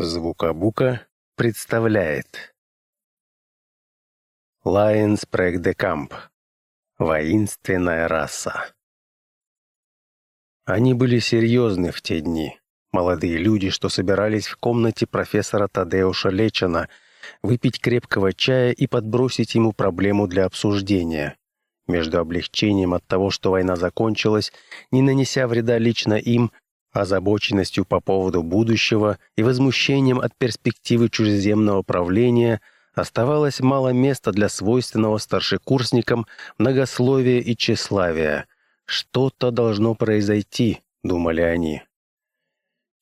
Звукобука представляет Лайенс Прэг де Камп Воинственная раса Они были серьезны в те дни. Молодые люди, что собирались в комнате профессора Тадеуша Лечина, выпить крепкого чая и подбросить ему проблему для обсуждения. Между облегчением от того, что война закончилась, не нанеся вреда лично им, озабоченностью по поводу будущего и возмущением от перспективы чужеземного правления оставалось мало места для свойственного старшекурсникам многословия и тщеславия. «Что-то должно произойти», — думали они.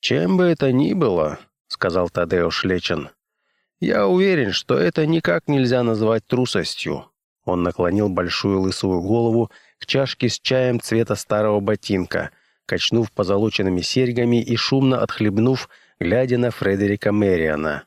«Чем бы это ни было», — сказал Тадео Шлечин, — «я уверен, что это никак нельзя назвать трусостью». Он наклонил большую лысую голову к чашке с чаем цвета старого ботинка — качнув позолоченными серьгами и шумно отхлебнув, глядя на Фредерика Мэриана.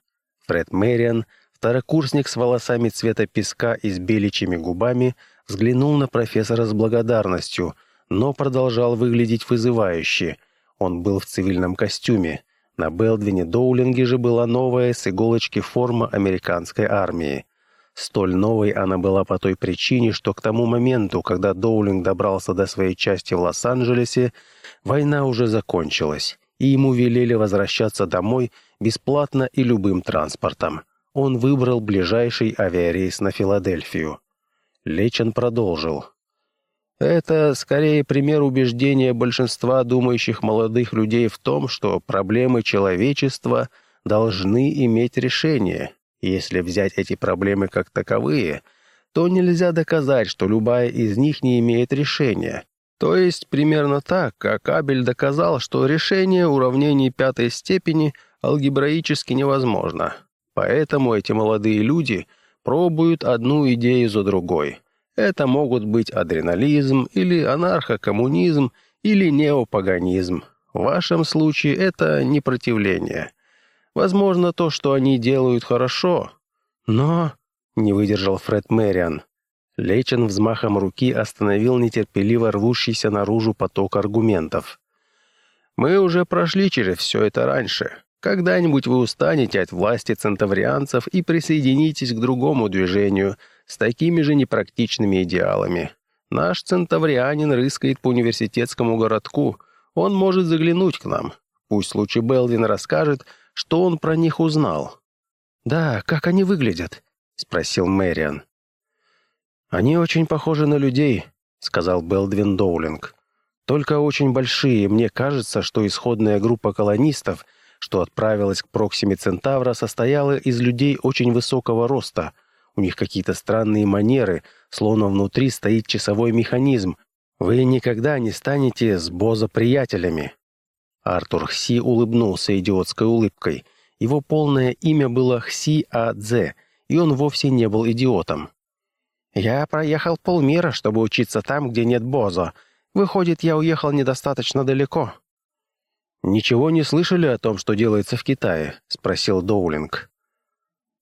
Фред Мэриан, второкурсник с волосами цвета песка и с беличьими губами, взглянул на профессора с благодарностью, но продолжал выглядеть вызывающе. Он был в цивильном костюме. На Белдвине Доулинге же была новая с иголочки форма американской армии. Столь новой она была по той причине, что к тому моменту, когда Доулинг добрался до своей части в Лос-Анджелесе, война уже закончилась, и ему велели возвращаться домой бесплатно и любым транспортом. Он выбрал ближайший авиарейс на Филадельфию. Лечин продолжил. Это скорее пример убеждения большинства думающих молодых людей в том, что проблемы человечества должны иметь решение, если взять эти проблемы как таковые, то нельзя доказать, что любая из них не имеет решения. То есть примерно так, как Абель доказал, что решение уравнений пятой степени алгебраически невозможно. Поэтому эти молодые люди пробуют одну идею за другой. Это могут быть адренализм или анархокоммунизм или неопаганизм. В вашем случае это непротивление. Возможно, то, что они делают, хорошо. Но...» — не выдержал Фред Мэриан. Лечин взмахом руки остановил нетерпеливо рвущийся наружу поток аргументов. «Мы уже прошли через все это раньше. Когда-нибудь вы устанете от власти центаврианцев и присоединитесь к другому движению с такими же непрактичными идеалами. Наш центаврианин рыскает по университетскому городку. Он может заглянуть к нам. Пусть лучше Белвин расскажет, что он про них узнал. «Да, как они выглядят?» — спросил Мэриан. «Они очень похожи на людей», — сказал Белдвин Доулинг. «Только очень большие. Мне кажется, что исходная группа колонистов, что отправилась к Проксиме Центавра, состояла из людей очень высокого роста. У них какие-то странные манеры, словно внутри стоит часовой механизм. Вы никогда не станете с Боза приятелями. Артур Хси улыбнулся идиотской улыбкой. Его полное имя было Хси Адзе, и он вовсе не был идиотом. «Я проехал полмира, чтобы учиться там, где нет Боза. Выходит, я уехал недостаточно далеко». «Ничего не слышали о том, что делается в Китае?» — спросил Доулинг.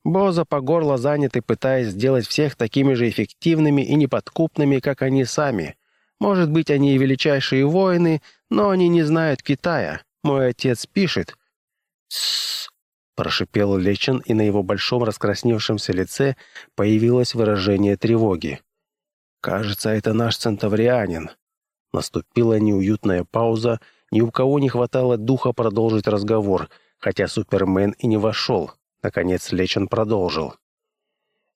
Боза по горло заняты, пытаясь сделать всех такими же эффективными и неподкупными, как они сами. Может быть, они и величайшие воины, но они не знают Китая. Мой отец пишет». «Тссс», — прошипел Лечин, и на его большом раскрасневшемся лице появилось выражение тревоги. «Кажется, это наш центаврианин». Наступила неуютная пауза, ни у кого не хватало духа продолжить разговор, хотя Супермен и не вошел. Наконец Лечин продолжил.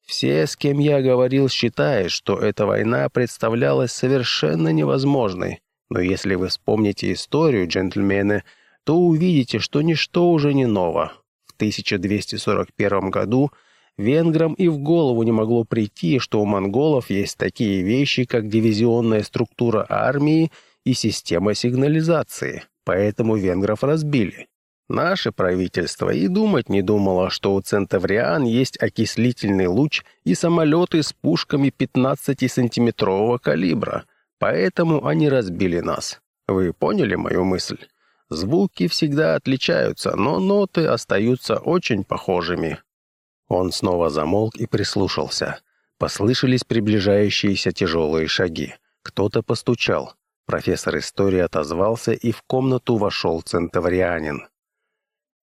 Все, с кем я говорил, считают, что эта война представлялась совершенно невозможной. Но если вы вспомните историю, джентльмены, то увидите, что ничто уже не ново. В 1241 году венграм и в голову не могло прийти, что у монголов есть такие вещи, как дивизионная структура армии и система сигнализации, поэтому венгров разбили. Наше правительство и думать не думало, что у центавриан есть окислительный луч и самолеты с пушками 15-сантиметрового калибра, поэтому они разбили нас. Вы поняли мою мысль? Звуки всегда отличаются, но ноты остаются очень похожими. Он снова замолк и прислушался. Послышались приближающиеся тяжелые шаги. Кто-то постучал. Профессор истории отозвался, и в комнату вошел центаврианин.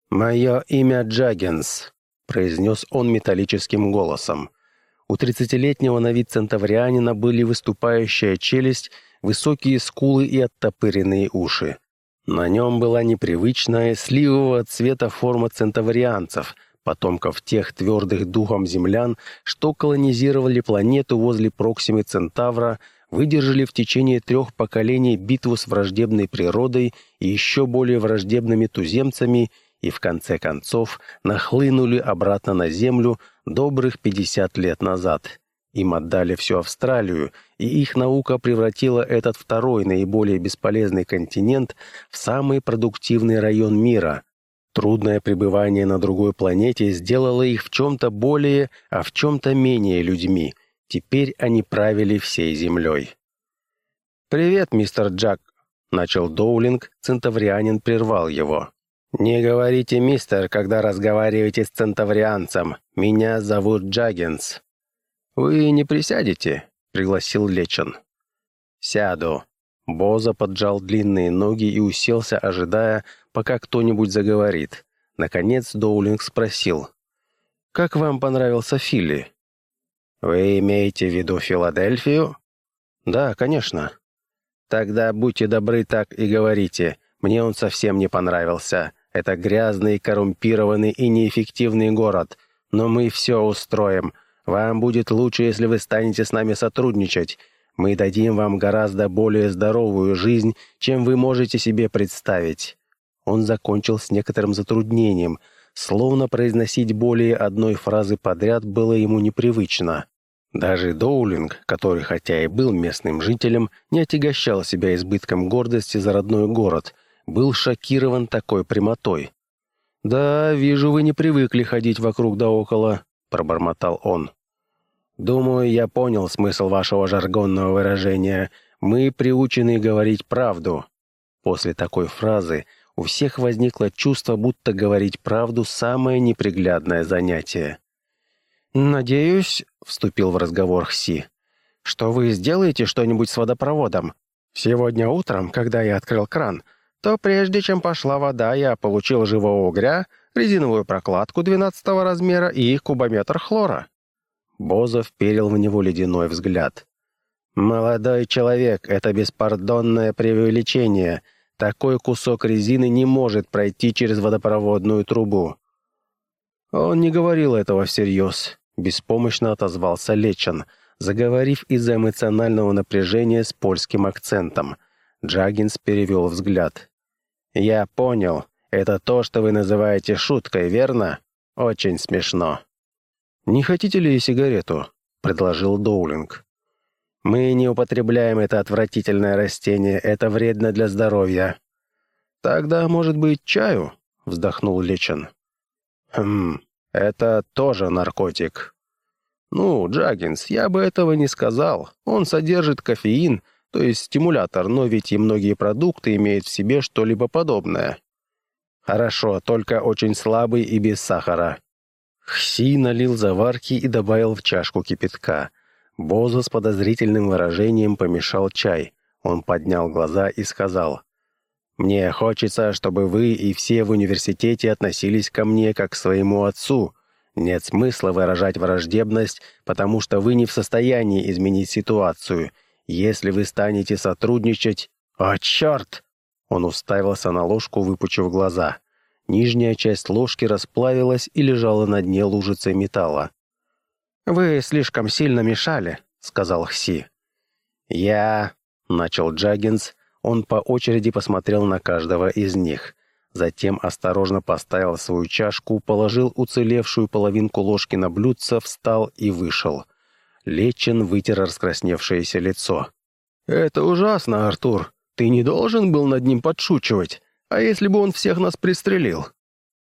«Мое имя Джаггинс», — произнес он металлическим голосом. У тридцатилетнего на вид центаврианина были выступающая челюсть, высокие скулы и оттопыренные уши. На нем была непривычная сливового цвета форма центаврианцев, потомков тех твердых духом землян, что колонизировали планету возле Проксимы Центавра, выдержали в течение трех поколений битву с враждебной природой и еще более враждебными туземцами и в конце концов нахлынули обратно на Землю добрых 50 лет назад. Им отдали всю Австралию, и их наука превратила этот второй наиболее бесполезный континент в самый продуктивный район мира. Трудное пребывание на другой планете сделало их в чем-то более, а в чем-то менее людьми. Теперь они правили всей Землей. «Привет, мистер Джак», — начал Доулинг, центаврианин прервал его. «Не говорите «мистер», когда разговариваете с центаврианцем. Меня зовут Джаггинс». «Вы не присядете?» — пригласил Лечин. «Сяду». Боза поджал длинные ноги и уселся, ожидая, пока кто-нибудь заговорит. Наконец Доулинг спросил. «Как вам понравился Филли?» «Вы имеете в виду Филадельфию?» «Да, конечно». «Тогда будьте добры так и говорите. Мне он совсем не понравился. Это грязный, коррумпированный и неэффективный город. Но мы все устроим. Вам будет лучше, если вы станете с нами сотрудничать. Мы дадим вам гораздо более здоровую жизнь, чем вы можете себе представить». Он закончил с некоторым затруднением. Словно произносить более одной фразы подряд было ему непривычно. Даже Доулинг, который хотя и был местным жителем, не отягощал себя избытком гордости за родной город – был шокирован такой прямотой. «Да, вижу, вы не привыкли ходить вокруг да около», — пробормотал он. «Думаю, я понял смысл вашего жаргонного выражения. Мы приучены говорить правду». После такой фразы у всех возникло чувство, будто говорить правду — самое неприглядное занятие. «Надеюсь», — вступил в разговор Хси, — «что вы сделаете что-нибудь с водопроводом. Сегодня утром, когда я открыл кран, — то прежде чем пошла вода, я получил живого угря, резиновую прокладку 12 размера и кубометр хлора. Боза вперил в него ледяной взгляд. «Молодой человек, это беспардонное преувеличение. Такой кусок резины не может пройти через водопроводную трубу». Он не говорил этого всерьез. Беспомощно отозвался Лечин, заговорив из-за эмоционального напряжения с польским акцентом. Джаггинс перевел взгляд. «Я понял. Это то, что вы называете шуткой, верно? Очень смешно». «Не хотите ли сигарету?» — предложил Доулинг. «Мы не употребляем это отвратительное растение. Это вредно для здоровья». «Тогда, может быть, чаю?» — вздохнул Лечин. «Хм, это тоже наркотик». «Ну, Джаггинс, я бы этого не сказал. Он содержит кофеин, то есть стимулятор, но ведь и многие продукты имеют в себе что-либо подобное. Хорошо, только очень слабый и без сахара. Хси налил заварки и добавил в чашку кипятка. Боза с подозрительным выражением помешал чай. Он поднял глаза и сказал, «Мне хочется, чтобы вы и все в университете относились ко мне как к своему отцу. Нет смысла выражать враждебность, потому что вы не в состоянии изменить ситуацию, если вы станете сотрудничать... О, черт!» Он уставился на ложку, выпучив глаза. Нижняя часть ложки расплавилась и лежала на дне лужицей металла. «Вы слишком сильно мешали», — сказал Хси. «Я...» — начал Джаггинс. Он по очереди посмотрел на каждого из них. Затем осторожно поставил свою чашку, положил уцелевшую половинку ложки на блюдце, встал и вышел. Лечин вытер раскрасневшееся лицо. «Это ужасно, Артур. Ты не должен был над ним подшучивать. А если бы он всех нас пристрелил?»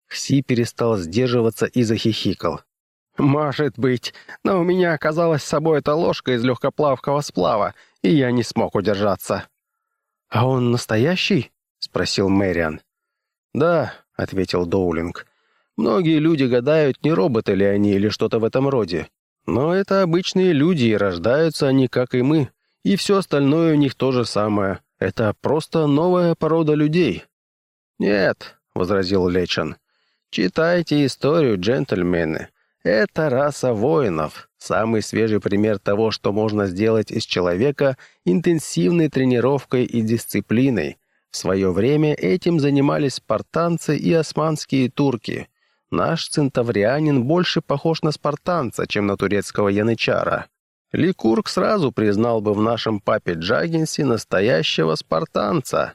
Хси перестал сдерживаться и захихикал. «Может быть, но у меня оказалась с собой эта ложка из легкоплавкого сплава, и я не смог удержаться». «А он настоящий?» — спросил Мэриан. «Да», — ответил Доулинг. «Многие люди гадают, не роботы ли они или что-то в этом роде. Но это обычные люди, и рождаются они, как и мы. И все остальное у них то же самое. Это просто новая порода людей». «Нет», — возразил Лечин. Читайте историю, джентльмены. Это раса воинов. Самый свежий пример того, что можно сделать из человека интенсивной тренировкой и дисциплиной. В свое время этим занимались спартанцы и османские турки. Наш центаврианин больше похож на спартанца, чем на турецкого янычара. Ликург сразу признал бы в нашем папе Джагинсе настоящего спартанца.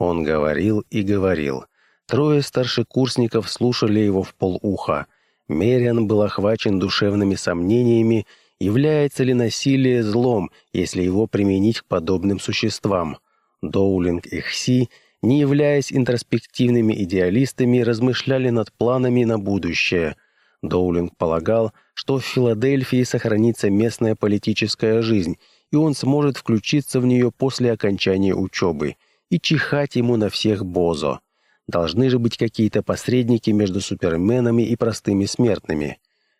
Он говорил и говорил. Трое старшекурсников слушали его в полуха. Мериан был охвачен душевными сомнениями, является ли насилие злом, если его применить к подобным существам. Доулинг и Хси, не являясь интроспективными идеалистами, размышляли над планами на будущее. Доулинг полагал, что в Филадельфии сохранится местная политическая жизнь, и он сможет включиться в нее после окончания учебы, и чихать ему на всех Бозо. Должны же быть какие-то посредники между суперменами и простыми смертными.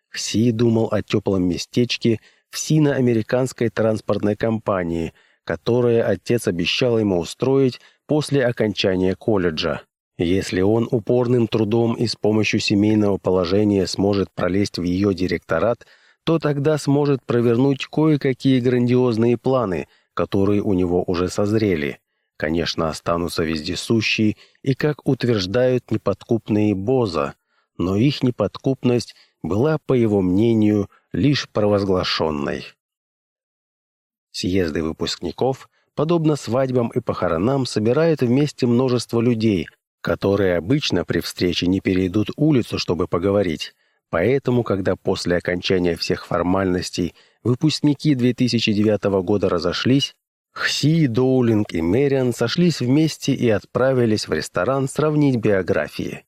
Хси думал о теплом местечке в сино-американской транспортной компании – которое отец обещал ему устроить после окончания колледжа. Если он упорным трудом и с помощью семейного положения сможет пролезть в ее директорат, то тогда сможет провернуть кое-какие грандиозные планы, которые у него уже созрели. Конечно, останутся вездесущие и, как утверждают неподкупные Боза, но их неподкупность была, по его мнению, лишь провозглашенной. Съезды выпускников, подобно свадьбам и похоронам, собирают вместе множество людей, которые обычно при встрече не перейдут улицу, чтобы поговорить. Поэтому, когда после окончания всех формальностей выпускники 2009 года разошлись, Хси, Доулинг и Мэриан сошлись вместе и отправились в ресторан сравнить биографии.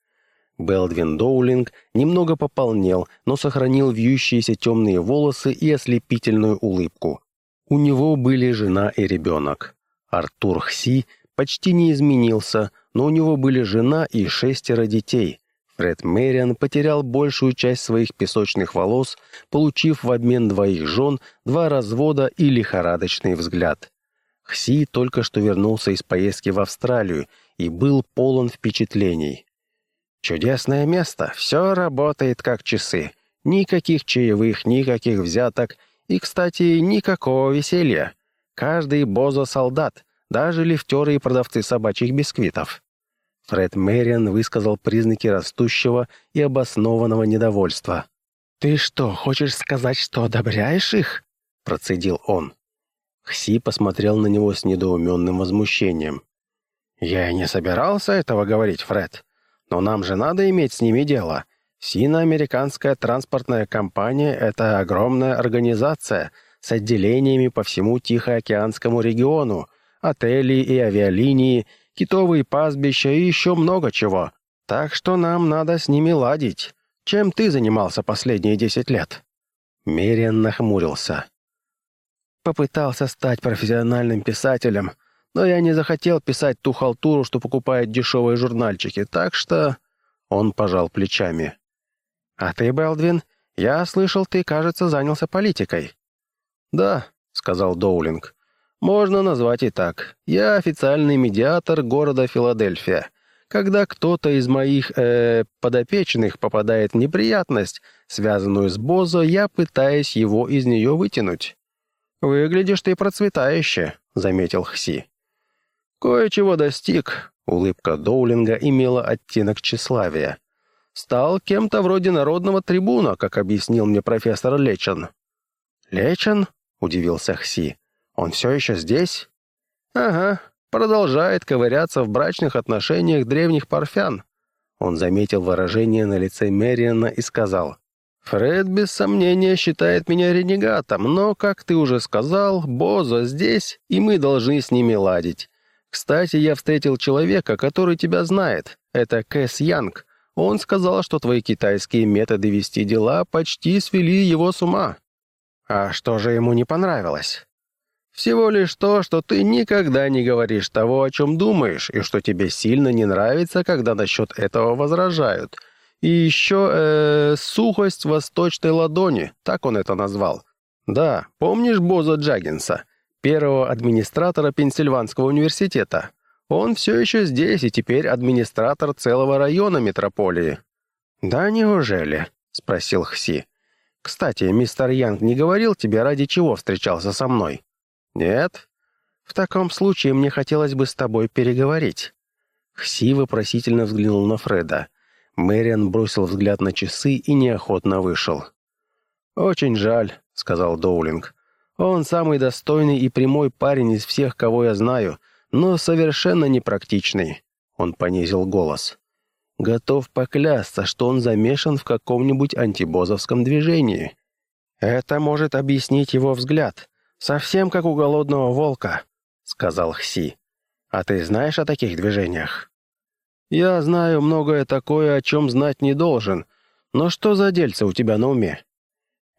Белдвин Доулинг немного пополнел, но сохранил вьющиеся темные волосы и ослепительную улыбку. У него были жена и ребенок. Артур Хси почти не изменился, но у него были жена и шестеро детей. Фред Мэриан потерял большую часть своих песочных волос, получив в обмен двоих жен, два развода и лихорадочный взгляд. Хси только что вернулся из поездки в Австралию и был полон впечатлений. «Чудесное место, все работает как часы. Никаких чаевых, никаких взяток — и, кстати, никакого веселья. Каждый бозо-солдат, даже лифтеры и продавцы собачьих бисквитов. Фред Мэриан высказал признаки растущего и обоснованного недовольства. «Ты что, хочешь сказать, что одобряешь их?» — процедил он. Хси посмотрел на него с недоуменным возмущением. «Я и не собирался этого говорить, Фред. Но нам же надо иметь с ними дело. Сино-американская транспортная компания – это огромная организация с отделениями по всему Тихоокеанскому региону, отели и авиалинии, китовые пастбища и еще много чего. Так что нам надо с ними ладить. Чем ты занимался последние десять лет?» Мериан нахмурился. «Попытался стать профессиональным писателем, но я не захотел писать ту халтуру, что покупает дешевые журнальчики, так что...» Он пожал плечами. «А ты, Белдвин, я слышал, ты, кажется, занялся политикой». «Да», — сказал Доулинг. «Можно назвать и так. Я официальный медиатор города Филадельфия. Когда кто-то из моих э, подопечных попадает в неприятность, связанную с Бозо, я пытаюсь его из нее вытянуть». «Выглядишь ты процветающе», — заметил Хси. «Кое-чего достиг», — улыбка Доулинга имела оттенок тщеславия стал кем-то вроде народного трибуна, как объяснил мне профессор Лечен». «Лечен?» — удивился Хси. «Он все еще здесь?» «Ага, продолжает ковыряться в брачных отношениях древних парфян». Он заметил выражение на лице Мэриана и сказал, «Фред без сомнения считает меня ренегатом, но, как ты уже сказал, Бозо здесь, и мы должны с ними ладить. Кстати, я встретил человека, который тебя знает. Это Кэс Янг. Он сказал, что твои китайские методы вести дела почти свели его с ума. А что же ему не понравилось? Всего лишь то, что ты никогда не говоришь того, о чем думаешь, и что тебе сильно не нравится, когда насчет этого возражают. И еще, э, сухость восточной ладони, так он это назвал. Да, помнишь Боза Джаггинса, первого администратора Пенсильванского университета? Он все еще здесь и теперь администратор целого района метрополии. «Да неужели?» — спросил Хси. «Кстати, мистер Янг не говорил тебе, ради чего встречался со мной?» «Нет?» «В таком случае мне хотелось бы с тобой переговорить». Хси вопросительно взглянул на Фреда. Мэриан бросил взгляд на часы и неохотно вышел. «Очень жаль», — сказал Доулинг. «Он самый достойный и прямой парень из всех, кого я знаю, но совершенно непрактичный». Он понизил голос. «Готов поклясться, что он замешан в каком-нибудь антибозовском движении. Это может объяснить его взгляд, совсем как у голодного волка», — сказал Хси. «А ты знаешь о таких движениях?» «Я знаю многое такое, о чем знать не должен. Но что за дельце у тебя на уме?»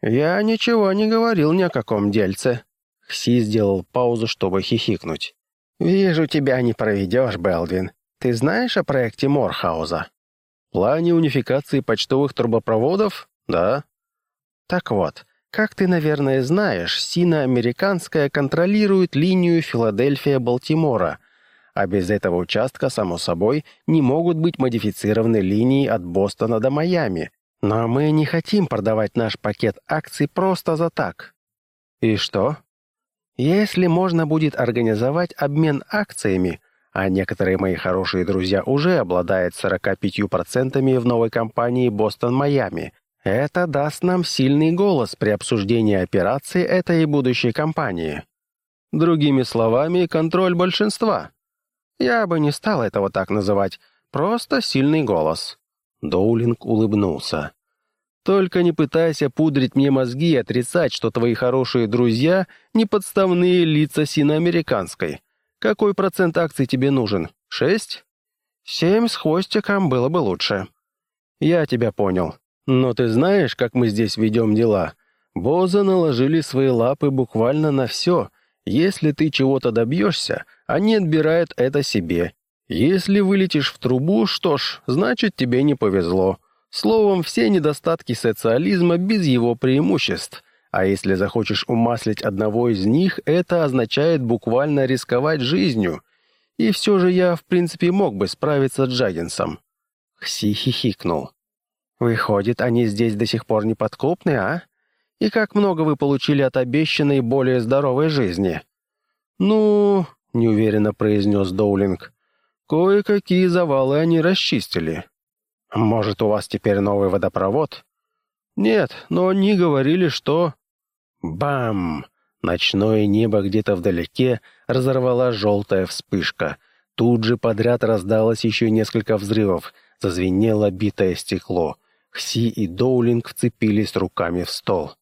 «Я ничего не говорил ни о каком дельце». Хси сделал паузу, чтобы хихикнуть. «Вижу, тебя не проведешь, Белвин. Ты знаешь о проекте Морхауза?» «Плане унификации почтовых трубопроводов? Да». «Так вот, как ты, наверное, знаешь, Сино-Американская контролирует линию Филадельфия-Балтимора, а без этого участка, само собой, не могут быть модифицированы линии от Бостона до Майами. Но мы не хотим продавать наш пакет акций просто за так. И что? Если можно будет организовать обмен акциями, а некоторые мои хорошие друзья уже обладают 45% в новой компании «Бостон-Майами», это даст нам сильный голос при обсуждении операции этой будущей компании. Другими словами, контроль большинства. Я бы не стал этого так называть, просто сильный голос. Доулинг улыбнулся. «Только не пытайся пудрить мне мозги и отрицать, что твои хорошие друзья — не подставные лица синоамериканской. Какой процент акций тебе нужен? Шесть?» «Семь с хвостиком было бы лучше». «Я тебя понял. Но ты знаешь, как мы здесь ведем дела? Боза наложили свои лапы буквально на все. Если ты чего-то добьешься, они отбирают это себе. Если вылетишь в трубу, что ж, значит тебе не повезло. Словом, все недостатки социализма без его преимуществ. А если захочешь умаслить одного из них, это означает буквально рисковать жизнью. И все же я, в принципе, мог бы справиться с Джаггинсом. Хси хихикнул. «Выходит, они здесь до сих пор не подкупны, а? И как много вы получили от обещанной более здоровой жизни?» «Ну...» — неуверенно произнес Доулинг. «Кое-какие завалы они расчистили». «Может, у вас теперь новый водопровод?» «Нет, но они говорили, что...» Бам! Ночное небо где-то вдалеке разорвала желтая вспышка. Тут же подряд раздалось еще несколько взрывов, зазвенело битое стекло. Хси и Доулинг вцепились руками в стол.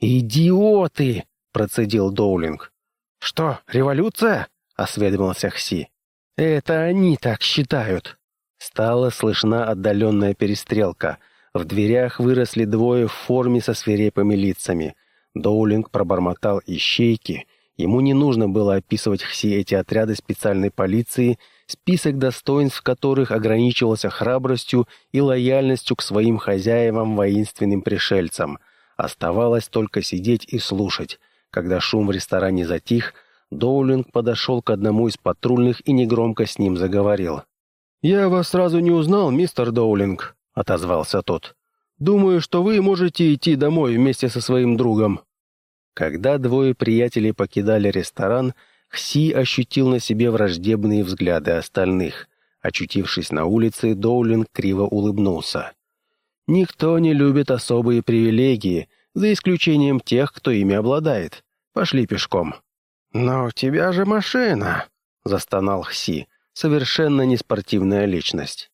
«Идиоты!» — процедил Доулинг. «Что, революция?» — осведомился Хси. «Это они так считают». Стала слышна отдаленная перестрелка. В дверях выросли двое в форме со свирепыми лицами. Доулинг пробормотал ищейки. Ему не нужно было описывать все эти отряды специальной полиции, список достоинств которых ограничивался храбростью и лояльностью к своим хозяевам воинственным пришельцам. Оставалось только сидеть и слушать. Когда шум в ресторане затих, Доулинг подошел к одному из патрульных и негромко с ним заговорил. «Я вас сразу не узнал, мистер Доулинг», — отозвался тот. «Думаю, что вы можете идти домой вместе со своим другом». Когда двое приятелей покидали ресторан, Хси ощутил на себе враждебные взгляды остальных. Очутившись на улице, Доулинг криво улыбнулся. «Никто не любит особые привилегии, за исключением тех, кто ими обладает. Пошли пешком». «Но у тебя же машина!» — застонал Хси, совершенно неспортивная личность.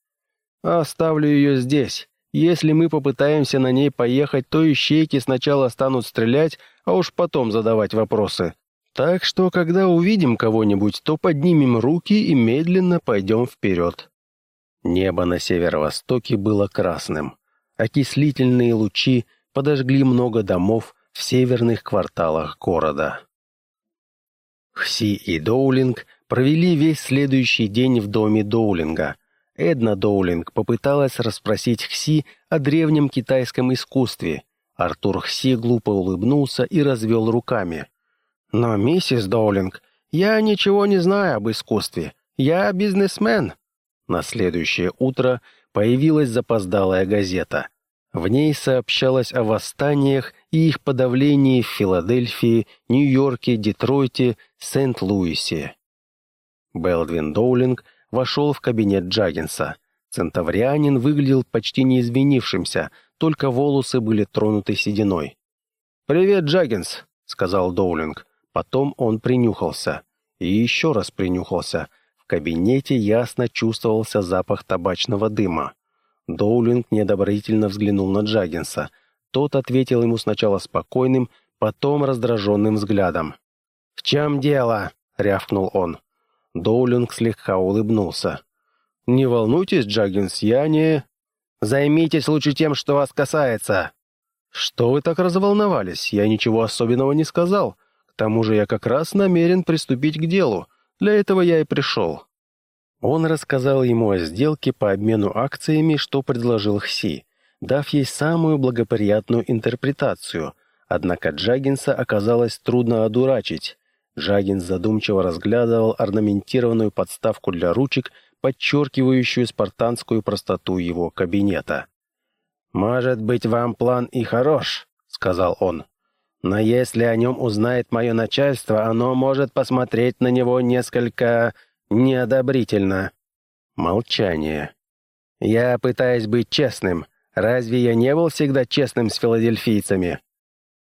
«Оставлю ее здесь. Если мы попытаемся на ней поехать, то ищейки сначала станут стрелять, а уж потом задавать вопросы. Так что, когда увидим кого-нибудь, то поднимем руки и медленно пойдем вперед». Небо на северо-востоке было красным. Окислительные лучи подожгли много домов в северных кварталах города. Хси и Доулинг провели весь следующий день в доме Доулинга. Эдна Доулинг попыталась расспросить Хси о древнем китайском искусстве. Артур Хси глупо улыбнулся и развел руками. «Но, миссис Доулинг, я ничего не знаю об искусстве. Я бизнесмен». На следующее утро появилась запоздалая газета. В ней сообщалось о восстаниях и их подавлении в Филадельфии, Нью-Йорке, Детройте, Сент-Луисе. Белдвин Доулинг вошел в кабинет Джаггинса. Центаврианин выглядел почти не изменившимся, только волосы были тронуты сединой. «Привет, Джаггинс», — сказал Доулинг. Потом он принюхался. И еще раз принюхался. В кабинете ясно чувствовался запах табачного дыма. Доулинг неодобрительно взглянул на Джаггинса. Тот ответил ему сначала спокойным, потом раздраженным взглядом. «В чем дело?» — рявкнул он. Доулинг слегка улыбнулся. «Не волнуйтесь, Джаггинс, я не...» «Займитесь лучше тем, что вас касается!» «Что вы так разволновались? Я ничего особенного не сказал. К тому же я как раз намерен приступить к делу. Для этого я и пришел». Он рассказал ему о сделке по обмену акциями, что предложил Хси, дав ей самую благоприятную интерпретацию. Однако Джаггинса оказалось трудно одурачить. Джаггинс задумчиво разглядывал орнаментированную подставку для ручек, подчеркивающую спартанскую простоту его кабинета. «Может быть, вам план и хорош», — сказал он. «Но если о нем узнает мое начальство, оно может посмотреть на него несколько неодобрительно». Молчание. «Я пытаюсь быть честным. Разве я не был всегда честным с филадельфийцами?»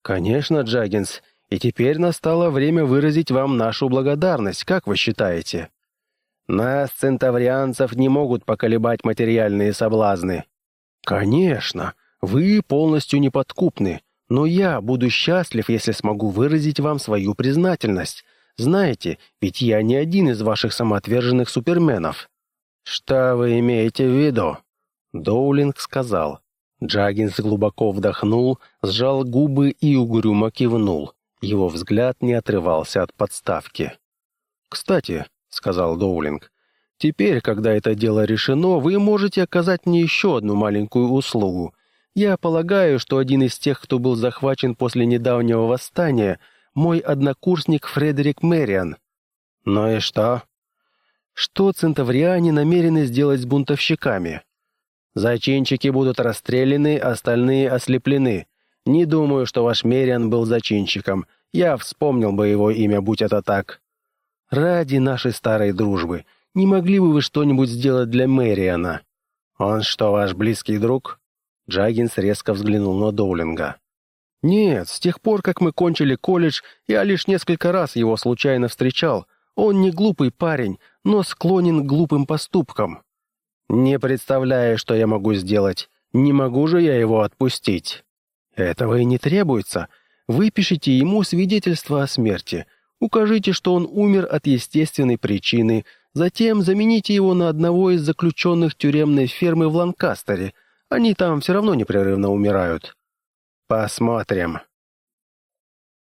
«Конечно, Джаггинс. И теперь настало время выразить вам нашу благодарность, как вы считаете?» «Нас, центаврианцев, не могут поколебать материальные соблазны». «Конечно, вы полностью неподкупны, но я буду счастлив, если смогу выразить вам свою признательность. Знаете, ведь я не один из ваших самоотверженных суперменов». «Что вы имеете в виду?» Доулинг сказал. Джаггинс глубоко вдохнул, сжал губы и угрюмо кивнул. Его взгляд не отрывался от подставки. «Кстати», — сказал Доулинг, — «теперь, когда это дело решено, вы можете оказать мне еще одну маленькую услугу. Я полагаю, что один из тех, кто был захвачен после недавнего восстания, мой однокурсник Фредерик Мэриан». «Ну и что?» «Что центавриане намерены сделать с бунтовщиками?» «Зачинщики будут расстреляны, остальные ослеплены. Не думаю, что ваш Мериан был зачинщиком. Я вспомнил бы его имя, будь это так. Ради нашей старой дружбы, не могли бы вы что-нибудь сделать для Мэриана? Он что, ваш близкий друг? Джаггинс резко взглянул на Доулинга. «Нет, с тех пор, как мы кончили колледж, я лишь несколько раз его случайно встречал. Он не глупый парень, но склонен к глупым поступкам». «Не представляю, что я могу сделать. Не могу же я его отпустить». Этого и не требуется. Выпишите ему свидетельство о смерти. Укажите, что он умер от естественной причины. Затем замените его на одного из заключенных тюремной фермы в Ланкастере. Они там все равно непрерывно умирают. Посмотрим.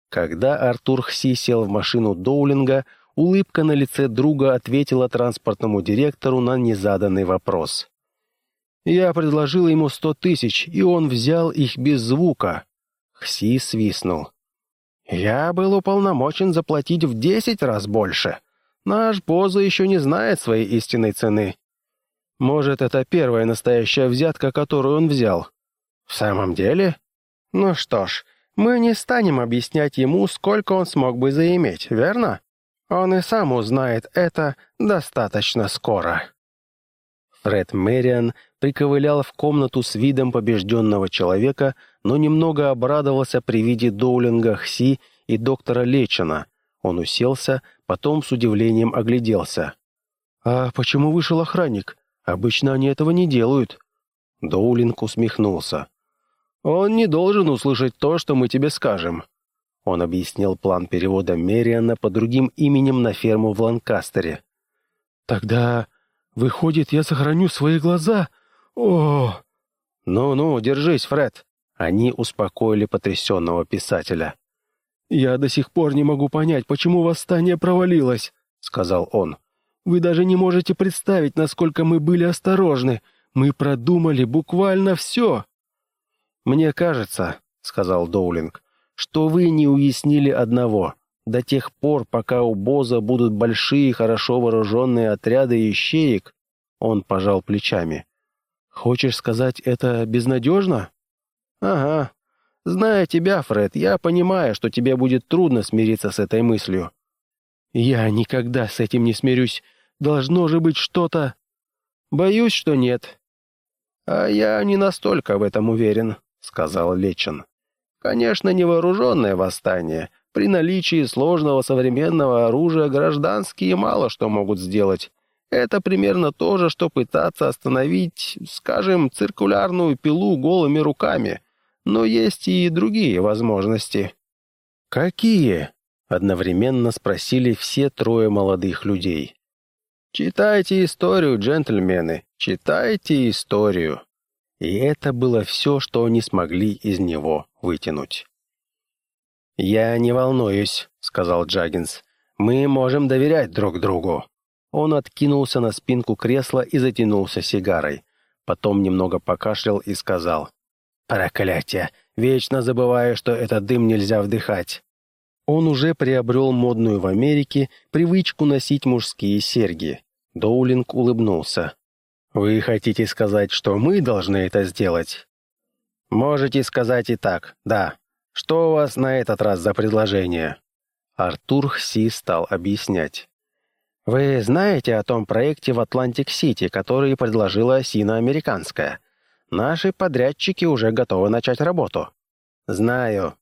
Когда Артур Хси сел в машину Доулинга, улыбка на лице друга ответила транспортному директору на незаданный вопрос. Я предложил ему сто тысяч, и он взял их без звука. Хси свистнул. Я был уполномочен заплатить в десять раз больше. Наш Боза еще не знает своей истинной цены. Может, это первая настоящая взятка, которую он взял. В самом деле? Ну что ж, мы не станем объяснять ему, сколько он смог бы заиметь, верно? Он и сам узнает это достаточно скоро. Фред Мэриан приковылял в комнату с видом побежденного человека, но немного обрадовался при виде Доулинга Хси и доктора Лечина. Он уселся, потом с удивлением огляделся. «А почему вышел охранник? Обычно они этого не делают». Доулинг усмехнулся. «Он не должен услышать то, что мы тебе скажем». Он объяснил план перевода Мериана по другим именем на ферму в Ланкастере. «Тогда Выходит, я сохраню свои глаза? О! Ну-ну, держись, Фред. Они успокоили потрясенного писателя. «Я до сих пор не могу понять, почему восстание провалилось», — сказал он. «Вы даже не можете представить, насколько мы были осторожны. Мы продумали буквально все». «Мне кажется», — сказал Доулинг, — «что вы не уяснили одного. До тех пор, пока у Боза будут большие, хорошо вооруженные отряды ищеек, он пожал плечами. Хочешь сказать, это безнадежно? Ага. Зная тебя, Фред, я понимаю, что тебе будет трудно смириться с этой мыслью. Я никогда с этим не смирюсь. Должно же быть что-то... Боюсь, что нет. А я не настолько в этом уверен, сказал Лечин. Конечно, невооруженное восстание. При наличии сложного современного оружия гражданские мало что могут сделать. Это примерно то же, что пытаться остановить, скажем, циркулярную пилу голыми руками. Но есть и другие возможности. «Какие?» — одновременно спросили все трое молодых людей. «Читайте историю, джентльмены, читайте историю». И это было все, что они смогли из него вытянуть. «Я не волнуюсь», — сказал Джаггинс. «Мы можем доверять друг другу». Он откинулся на спинку кресла и затянулся сигарой. Потом немного покашлял и сказал. «Проклятие! Вечно забываю, что этот дым нельзя вдыхать». Он уже приобрел модную в Америке привычку носить мужские серьги. Доулинг улыбнулся. «Вы хотите сказать, что мы должны это сделать?» «Можете сказать и так, да. Что у вас на этот раз за предложение?» Артур Хси стал объяснять. Вы знаете о том проекте в Атлантик-Сити, который предложила Сино-Американская? Наши подрядчики уже готовы начать работу. Знаю.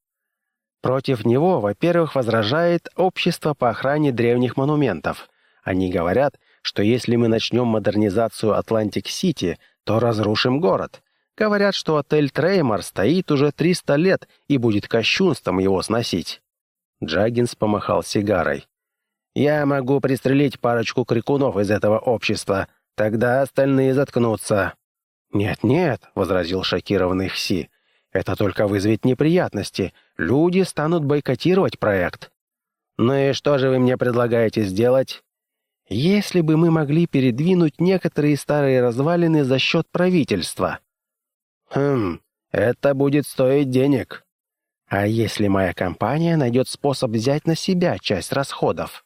Против него, во-первых, возражает Общество по охране древних монументов. Они говорят, что если мы начнем модернизацию Атлантик-Сити, то разрушим город. Говорят, что отель Треймор стоит уже 300 лет и будет кощунством его сносить. Джаггинс помахал сигарой. Я могу пристрелить парочку крикунов из этого общества. Тогда остальные заткнутся». «Нет-нет», — возразил шокированный Хси, — «это только вызовет неприятности. Люди станут бойкотировать проект». «Ну и что же вы мне предлагаете сделать?» «Если бы мы могли передвинуть некоторые старые развалины за счет правительства». «Хм, это будет стоить денег». «А если моя компания найдет способ взять на себя часть расходов?»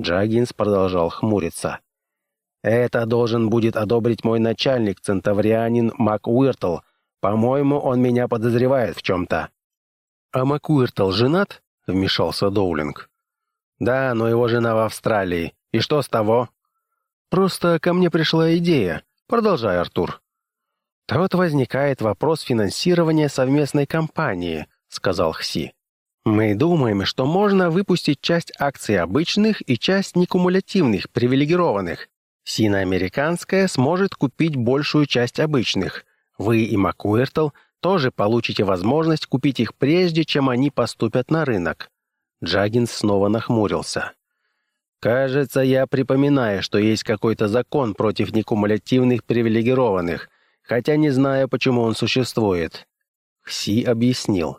Джаггинс продолжал хмуриться. «Это должен будет одобрить мой начальник, центаврианин Мак Уиртл. По-моему, он меня подозревает в чем-то». «А Мак Уиртл женат?» — вмешался Доулинг. «Да, но его жена в Австралии. И что с того?» «Просто ко мне пришла идея. Продолжай, Артур». «Тут возникает вопрос финансирования совместной компании», — сказал Хси. Мы думаем, что можно выпустить часть акций обычных и часть некумулятивных, привилегированных. Синоамериканская сможет купить большую часть обычных. Вы и Макуэртл тоже получите возможность купить их прежде, чем они поступят на рынок. Джаггинс снова нахмурился. «Кажется, я припоминаю, что есть какой-то закон против некумулятивных привилегированных, хотя не знаю, почему он существует». Хси объяснил.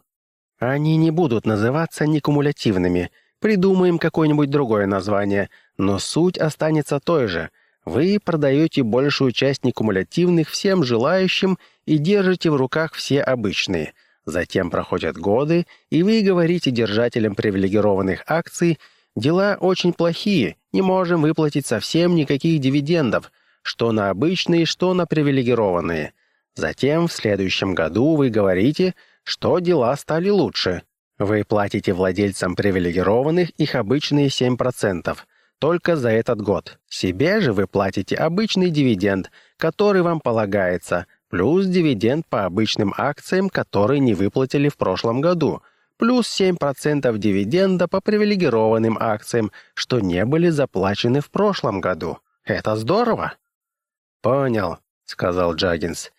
Они не будут называться некумулятивными. Придумаем какое-нибудь другое название, но суть останется той же. Вы продаете большую часть некумулятивных всем желающим и держите в руках все обычные. Затем проходят годы, и вы говорите держателям привилегированных акций, «Дела очень плохие, не можем выплатить совсем никаких дивидендов, что на обычные, что на привилегированные». Затем в следующем году вы говорите – что дела стали лучше. Вы платите владельцам привилегированных их обычные 7%, только за этот год. Себе же вы платите обычный дивиденд, который вам полагается, плюс дивиденд по обычным акциям, которые не выплатили в прошлом году, плюс 7% дивиденда по привилегированным акциям, что не были заплачены в прошлом году. Это здорово. «Понял», — сказал Джаггинс.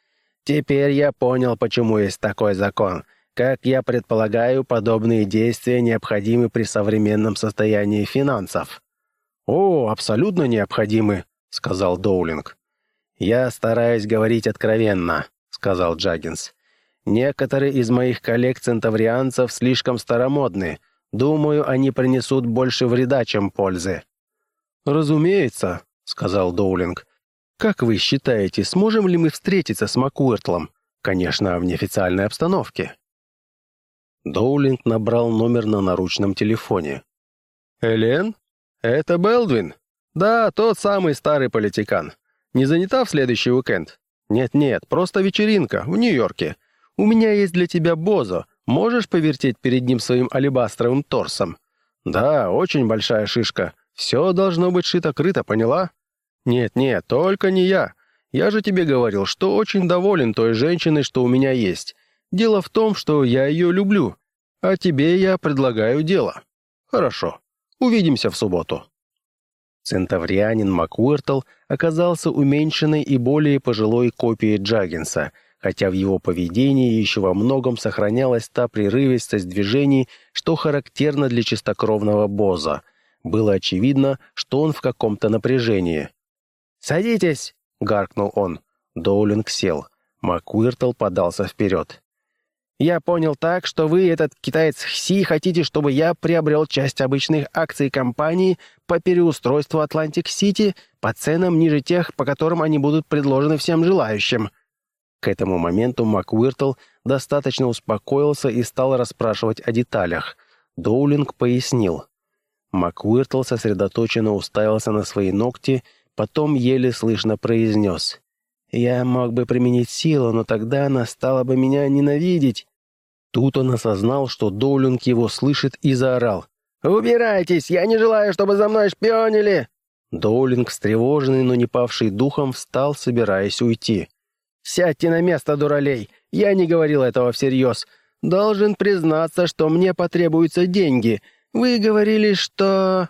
Теперь я понял, почему есть такой закон. Как я предполагаю, подобные действия необходимы при современном состоянии финансов. «О, абсолютно необходимы», — сказал Доулинг. «Я стараюсь говорить откровенно», — сказал Джаггинс. «Некоторые из моих коллег-центаврианцев слишком старомодны. Думаю, они принесут больше вреда, чем пользы». «Разумеется», — сказал Доулинг. Как вы считаете, сможем ли мы встретиться с Макуэртлом? Конечно, в неофициальной обстановке. Доулинг набрал номер на наручном телефоне. «Элен? Это Белдвин? Да, тот самый старый политикан. Не занята в следующий уикенд? «Нет-нет, просто вечеринка в Нью-Йорке. У меня есть для тебя Бозо. Можешь повертеть перед ним своим алебастровым торсом?» «Да, очень большая шишка. Все должно быть шито-крыто, поняла?» «Нет-нет, только не я. Я же тебе говорил, что очень доволен той женщиной, что у меня есть. Дело в том, что я ее люблю. А тебе я предлагаю дело. Хорошо. Увидимся в субботу». Центаврианин Макуэртл оказался уменьшенной и более пожилой копией Джаггинса, хотя в его поведении еще во многом сохранялась та прерывистость движений, что характерно для чистокровного Боза. Было очевидно, что он в каком-то напряжении. «Садитесь!» — гаркнул он. Доулинг сел. Макуиртл подался вперед. «Я понял так, что вы, этот китаец Хси, хотите, чтобы я приобрел часть обычных акций компании по переустройству Атлантик-Сити по ценам ниже тех, по которым они будут предложены всем желающим». К этому моменту Макуиртл достаточно успокоился и стал расспрашивать о деталях. Доулинг пояснил. Макуиртл сосредоточенно уставился на свои ногти Потом еле слышно произнес. «Я мог бы применить силу, но тогда она стала бы меня ненавидеть». Тут он осознал, что Доулинг его слышит и заорал. «Убирайтесь! Я не желаю, чтобы за мной шпионили!» Доулинг, встревоженный, но не павший духом, встал, собираясь уйти. «Сядьте на место, дуралей! Я не говорил этого всерьез. Должен признаться, что мне потребуются деньги. Вы говорили, что...»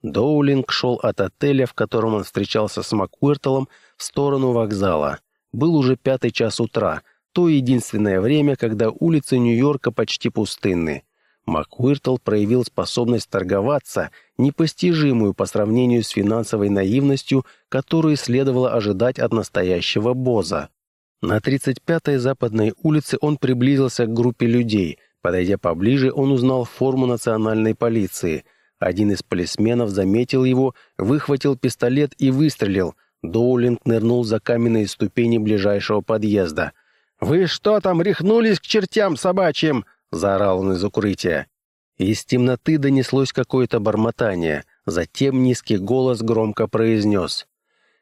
Доулинг шел от отеля, в котором он встречался с Макуэртелом, в сторону вокзала. Был уже пятый час утра, то единственное время, когда улицы Нью-Йорка почти пустынны. Макуиртл проявил способность торговаться, непостижимую по сравнению с финансовой наивностью, которую следовало ожидать от настоящего Боза. На 35-й западной улице он приблизился к группе людей. Подойдя поближе, он узнал форму национальной полиции. Один из полисменов заметил его, выхватил пистолет и выстрелил. Доулинг нырнул за каменные ступени ближайшего подъезда. «Вы что там, рехнулись к чертям собачьим?» — заорал он из укрытия. Из темноты донеслось какое-то бормотание. Затем низкий голос громко произнес.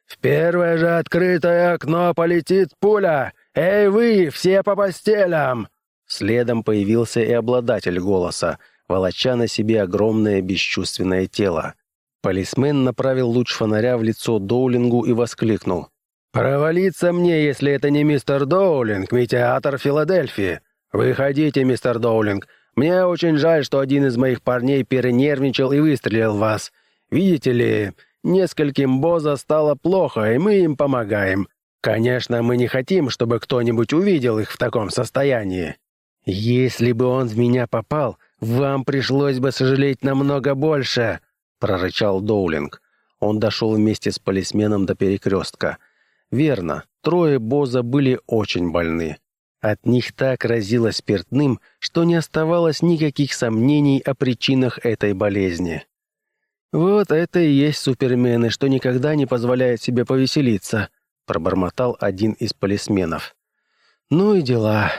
«В первое же открытое окно полетит пуля! Эй вы, все по постелям!» Следом появился и обладатель голоса волоча на себе огромное бесчувственное тело. Полисмен направил луч фонаря в лицо Доулингу и воскликнул. «Провалиться мне, если это не мистер Доулинг, медиатор Филадельфии! Выходите, мистер Доулинг! Мне очень жаль, что один из моих парней перенервничал и выстрелил вас. Видите ли, нескольким Боза стало плохо, и мы им помогаем. Конечно, мы не хотим, чтобы кто-нибудь увидел их в таком состоянии. Если бы он в меня попал, «Вам пришлось бы сожалеть намного больше», — прорычал Доулинг. Он дошел вместе с полисменом до перекрестка. Верно, трое Боза были очень больны. От них так разило спиртным, что не оставалось никаких сомнений о причинах этой болезни. «Вот это и есть супермены, что никогда не позволяют себе повеселиться», пробормотал один из полисменов. «Ну и дела».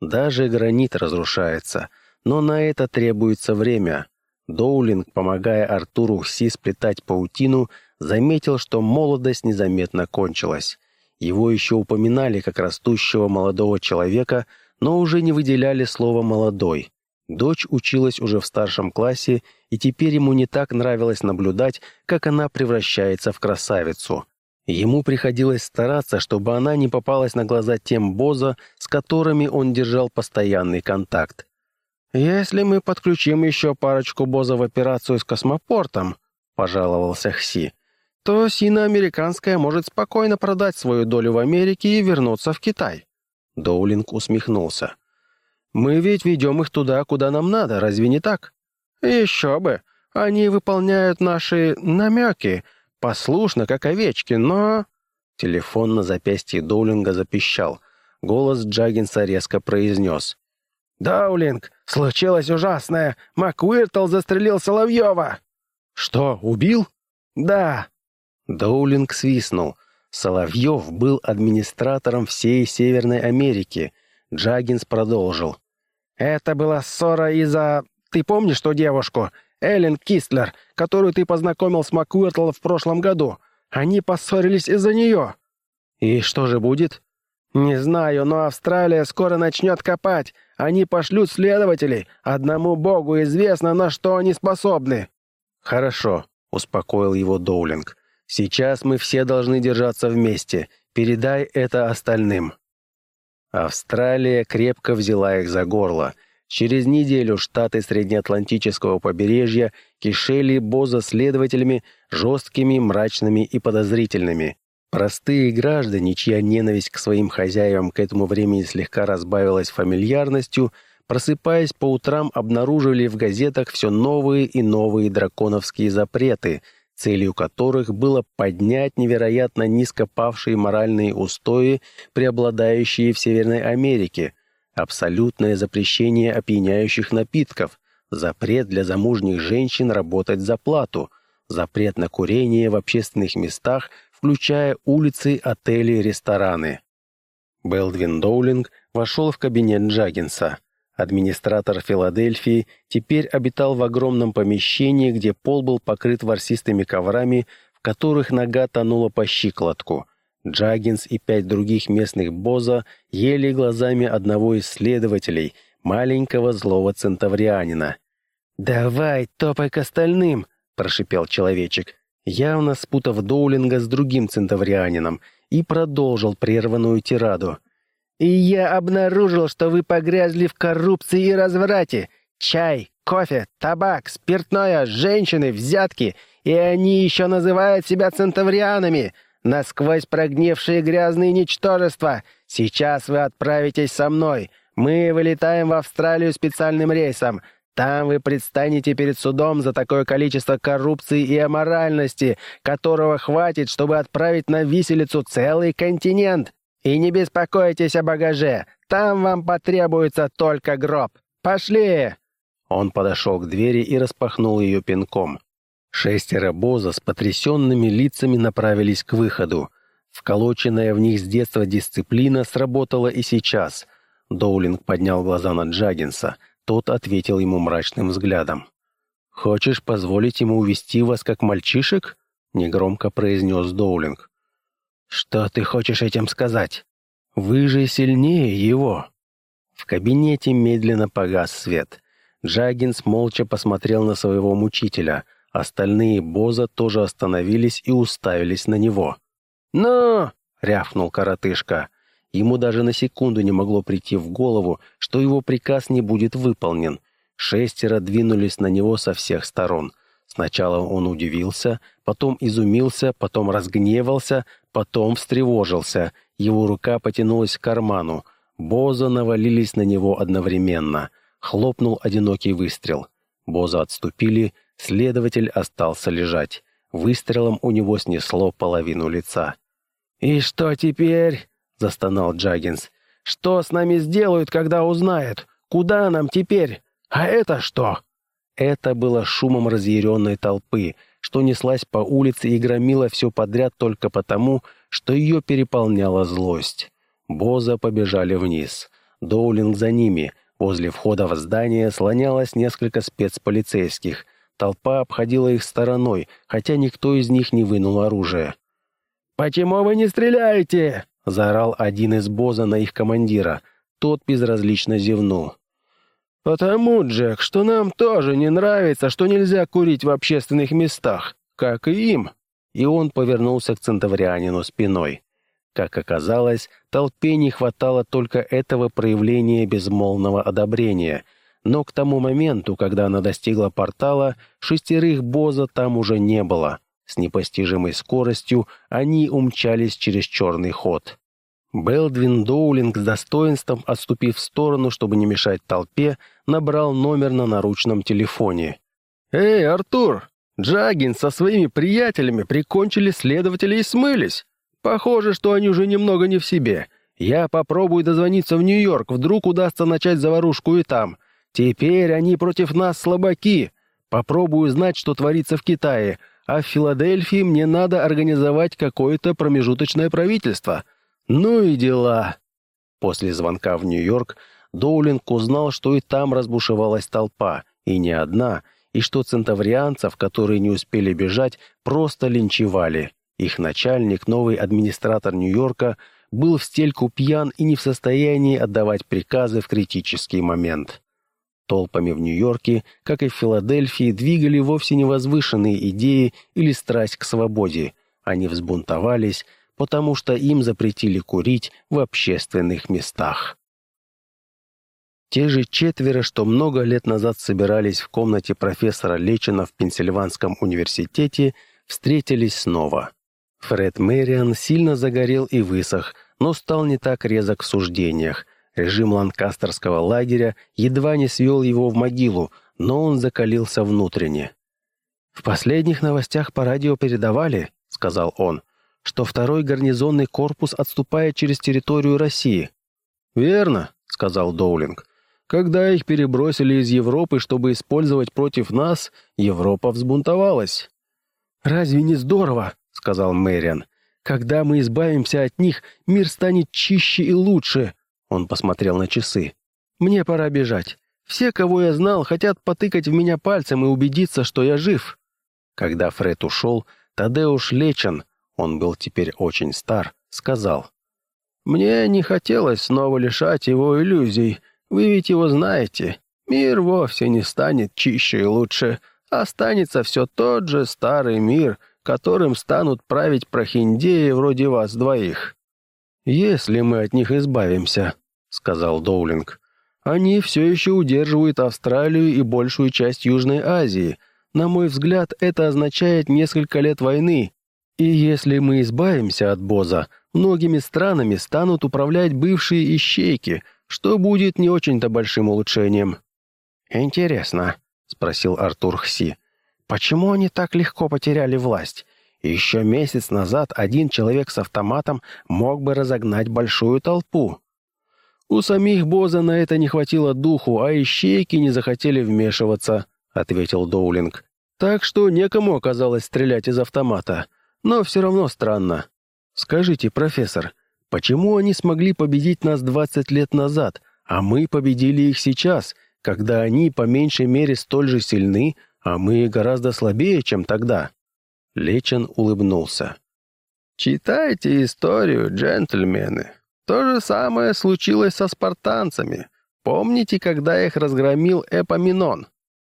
Даже гранит разрушается, но на это требуется время. Доулинг, помогая Артуру Си сплетать паутину, заметил, что молодость незаметно кончилась. Его еще упоминали как растущего молодого человека, но уже не выделяли слово «молодой». Дочь училась уже в старшем классе, и теперь ему не так нравилось наблюдать, как она превращается в красавицу. Ему приходилось стараться, чтобы она не попалась на глаза тем Боза, с которыми он держал постоянный контакт. «Если мы подключим еще парочку бозов в операцию с космопортом», — пожаловался Хси, «то синоамериканская может спокойно продать свою долю в Америке и вернуться в Китай». Доулинг усмехнулся. «Мы ведь ведем их туда, куда нам надо, разве не так?» «Еще бы! Они выполняют наши намеки, послушно, как овечки, но...» Телефон на запястье Доулинга запищал. Голос Джаггинса резко произнес. «Даулинг, случилось ужасное! Макуиртл застрелил Соловьева!» «Что, убил?» «Да». Даулинг свистнул. Соловьев был администратором всей Северной Америки. Джаггинс продолжил. «Это была ссора из-за... Ты помнишь ту девушку? Эллен Кистлер, которую ты познакомил с Макуиртлом в прошлом году. Они поссорились из-за нее». «И что же будет?» «Не знаю, но Австралия скоро начнет копать. Они пошлют следователей. Одному богу известно, на что они способны». «Хорошо», — успокоил его Доулинг. «Сейчас мы все должны держаться вместе. Передай это остальным». Австралия крепко взяла их за горло. Через неделю штаты Среднеатлантического побережья кишели Боза следователями, жесткими, мрачными и подозрительными. Простые граждане, чья ненависть к своим хозяевам к этому времени слегка разбавилась фамильярностью, просыпаясь по утрам, обнаружили в газетах все новые и новые драконовские запреты, целью которых было поднять невероятно низко павшие моральные устои, преобладающие в Северной Америке, абсолютное запрещение опьяняющих напитков, запрет для замужних женщин работать за плату, запрет на курение в общественных местах включая улицы, отели, рестораны. Белдвин Доулинг вошел в кабинет Джаггинса. Администратор Филадельфии теперь обитал в огромном помещении, где пол был покрыт ворсистыми коврами, в которых нога тонула по щиколотку. Джаггинс и пять других местных боза ели глазами одного из следователей, маленького злого центаврианина. «Давай, топай к остальным!» – прошипел человечек явно спутав Доулинга с другим центаврианином, и продолжил прерванную тираду. «И я обнаружил, что вы погрязли в коррупции и разврате. Чай, кофе, табак, спиртное, женщины, взятки. И они еще называют себя центаврианами. Насквозь прогнившие грязные ничтожества. Сейчас вы отправитесь со мной. Мы вылетаем в Австралию специальным рейсом. Там вы предстанете перед судом за такое количество коррупции и аморальности, которого хватит, чтобы отправить на виселицу целый континент. И не беспокойтесь о багаже, там вам потребуется только гроб. Пошли!» Он подошел к двери и распахнул ее пинком. Шестеро Боза с потрясенными лицами направились к выходу. Вколоченная в них с детства дисциплина сработала и сейчас. Доулинг поднял глаза на Джаггинса — тот ответил ему мрачным взглядом. «Хочешь позволить ему увести вас как мальчишек?» — негромко произнес Доулинг. «Что ты хочешь этим сказать? Вы же сильнее его!» В кабинете медленно погас свет. Джаггинс молча посмотрел на своего мучителя. Остальные Боза тоже остановились и уставились на него. «Ну!» — рявкнул коротышка. Ему даже на секунду не могло прийти в голову, что его приказ не будет выполнен. Шестеро двинулись на него со всех сторон. Сначала он удивился, потом изумился, потом разгневался, потом встревожился. Его рука потянулась к карману. Боза навалились на него одновременно. Хлопнул одинокий выстрел. Боза отступили, следователь остался лежать. Выстрелом у него снесло половину лица. «И что теперь?» — застонал Джаггинс. «Что с нами сделают, когда узнают? Куда нам теперь? А это что?» Это было шумом разъяренной толпы, что неслась по улице и громила все подряд только потому, что ее переполняла злость. Боза побежали вниз. Доулинг за ними. Возле входа в здание слонялось несколько спецполицейских. Толпа обходила их стороной, хотя никто из них не вынул оружие. «Почему вы не стреляете?» — заорал один из Боза на их командира. Тот безразлично зевнул. «Потому, Джек, что нам тоже не нравится, что нельзя курить в общественных местах, как и им». И он повернулся к центаврианину спиной. Как оказалось, толпе не хватало только этого проявления безмолвного одобрения. Но к тому моменту, когда она достигла портала, шестерых Боза там уже не было — с непостижимой скоростью они умчались через черный ход. Белдвин Доулинг с достоинством, отступив в сторону, чтобы не мешать толпе, набрал номер на наручном телефоне. «Эй, Артур! Джаггин со своими приятелями прикончили следователей и смылись. Похоже, что они уже немного не в себе. Я попробую дозвониться в Нью-Йорк, вдруг удастся начать заварушку и там. Теперь они против нас слабаки. Попробую знать, что творится в Китае, а в Филадельфии мне надо организовать какое-то промежуточное правительство. Ну и дела. После звонка в Нью-Йорк Доулинг узнал, что и там разбушевалась толпа, и не одна, и что центаврианцев, которые не успели бежать, просто линчевали. Их начальник, новый администратор Нью-Йорка, был в стельку пьян и не в состоянии отдавать приказы в критический момент. Толпами в Нью-Йорке, как и в Филадельфии, двигали вовсе не возвышенные идеи или страсть к свободе. Они взбунтовались, потому что им запретили курить в общественных местах. Те же четверо, что много лет назад собирались в комнате профессора Лечина в Пенсильванском университете, встретились снова. Фред Мэриан сильно загорел и высох, но стал не так резок в суждениях. Режим ланкастерского лагеря едва не свел его в могилу, но он закалился внутренне. «В последних новостях по радио передавали», — сказал он, «что второй гарнизонный корпус отступает через территорию России». «Верно», — сказал Доулинг. «Когда их перебросили из Европы, чтобы использовать против нас, Европа взбунтовалась». «Разве не здорово?» — сказал Мэриан. «Когда мы избавимся от них, мир станет чище и лучше». Он посмотрел на часы. «Мне пора бежать. Все, кого я знал, хотят потыкать в меня пальцем и убедиться, что я жив». Когда Фред ушел, Тадеуш Лечен, он был теперь очень стар, сказал. «Мне не хотелось снова лишать его иллюзий. Вы ведь его знаете. Мир вовсе не станет чище и лучше. Останется все тот же старый мир, которым станут править прохиндеи вроде вас двоих. «Если мы от них избавимся», — сказал Доулинг. «Они все еще удерживают Австралию и большую часть Южной Азии. На мой взгляд, это означает несколько лет войны. И если мы избавимся от Боза, многими странами станут управлять бывшие ищейки, что будет не очень-то большим улучшением». «Интересно», — спросил Артур Хси. Почему они так легко потеряли власть? Еще месяц назад один человек с автоматом мог бы разогнать большую толпу. «У самих Боза на это не хватило духу, а ищейки не захотели вмешиваться», — ответил Доулинг. «Так что некому оказалось стрелять из автомата. Но все равно странно. Скажите, профессор, почему они смогли победить нас 20 лет назад, а мы победили их сейчас, когда они по меньшей мере столь же сильны, а мы гораздо слабее, чем тогда». Лечин улыбнулся. «Читайте историю, джентльмены. То же самое случилось со спартанцами. Помните, когда их разгромил Эпоминон?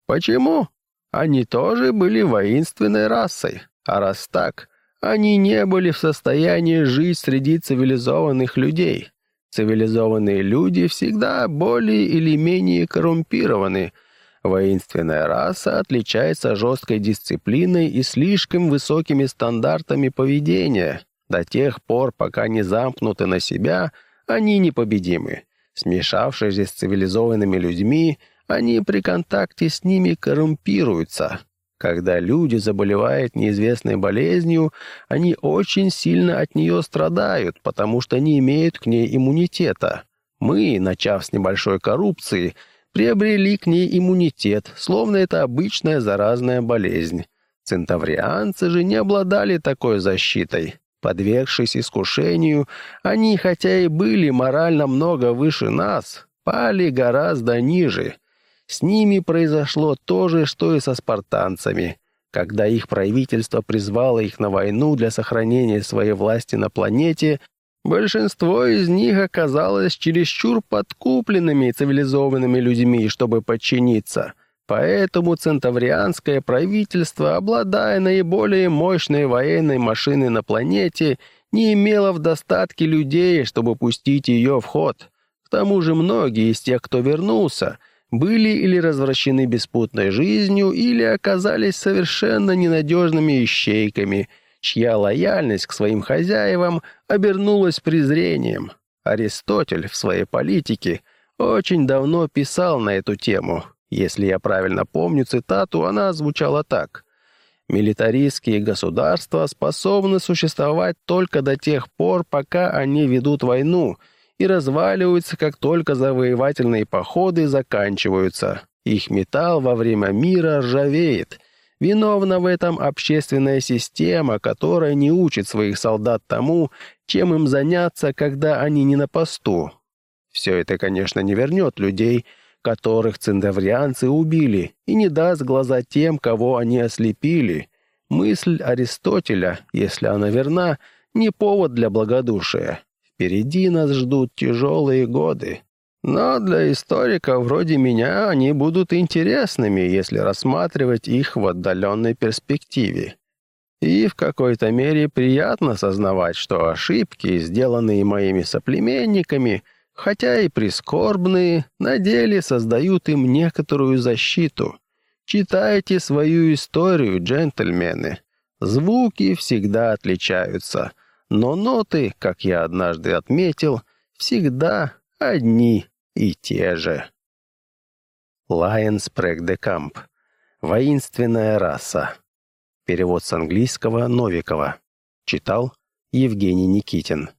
Почему? Они тоже были воинственной расой. А раз так, они не были в состоянии жить среди цивилизованных людей. Цивилизованные люди всегда более или менее коррумпированы – Воинственная раса отличается жесткой дисциплиной и слишком высокими стандартами поведения. До тех пор, пока не замкнуты на себя, они непобедимы. Смешавшись с цивилизованными людьми, они при контакте с ними коррумпируются. Когда люди заболевают неизвестной болезнью, они очень сильно от нее страдают, потому что не имеют к ней иммунитета. Мы, начав с небольшой коррупции, приобрели к ней иммунитет, словно это обычная заразная болезнь. Центаврианцы же не обладали такой защитой. Подвергшись искушению, они, хотя и были морально много выше нас, пали гораздо ниже. С ними произошло то же, что и со спартанцами. Когда их правительство призвало их на войну для сохранения своей власти на планете, Большинство из них оказалось чересчур подкупленными цивилизованными людьми, чтобы подчиниться. Поэтому центаврианское правительство, обладая наиболее мощной военной машиной на планете, не имело в достатке людей, чтобы пустить ее в ход. К тому же многие из тех, кто вернулся, были или развращены беспутной жизнью, или оказались совершенно ненадежными ищейками – чья лояльность к своим хозяевам обернулась презрением. Аристотель в своей политике очень давно писал на эту тему. Если я правильно помню цитату, она звучала так. «Милитаристские государства способны существовать только до тех пор, пока они ведут войну, и разваливаются, как только завоевательные походы заканчиваются. Их металл во время мира ржавеет, Виновна в этом общественная система, которая не учит своих солдат тому, чем им заняться, когда они не на посту. Все это, конечно, не вернет людей, которых цендаврианцы убили, и не даст глаза тем, кого они ослепили. Мысль Аристотеля, если она верна, не повод для благодушия. Впереди нас ждут тяжелые годы. Но для историка вроде меня они будут интересными, если рассматривать их в отдаленной перспективе. И в какой-то мере приятно сознавать, что ошибки, сделанные моими соплеменниками, хотя и прискорбные, на деле создают им некоторую защиту. Читайте свою историю, джентльмены. Звуки всегда отличаются, но ноты, как я однажды отметил, всегда одни и те же. Лайенс Прэг де Камп. Воинственная раса. Перевод с английского Новикова. Читал Евгений Никитин.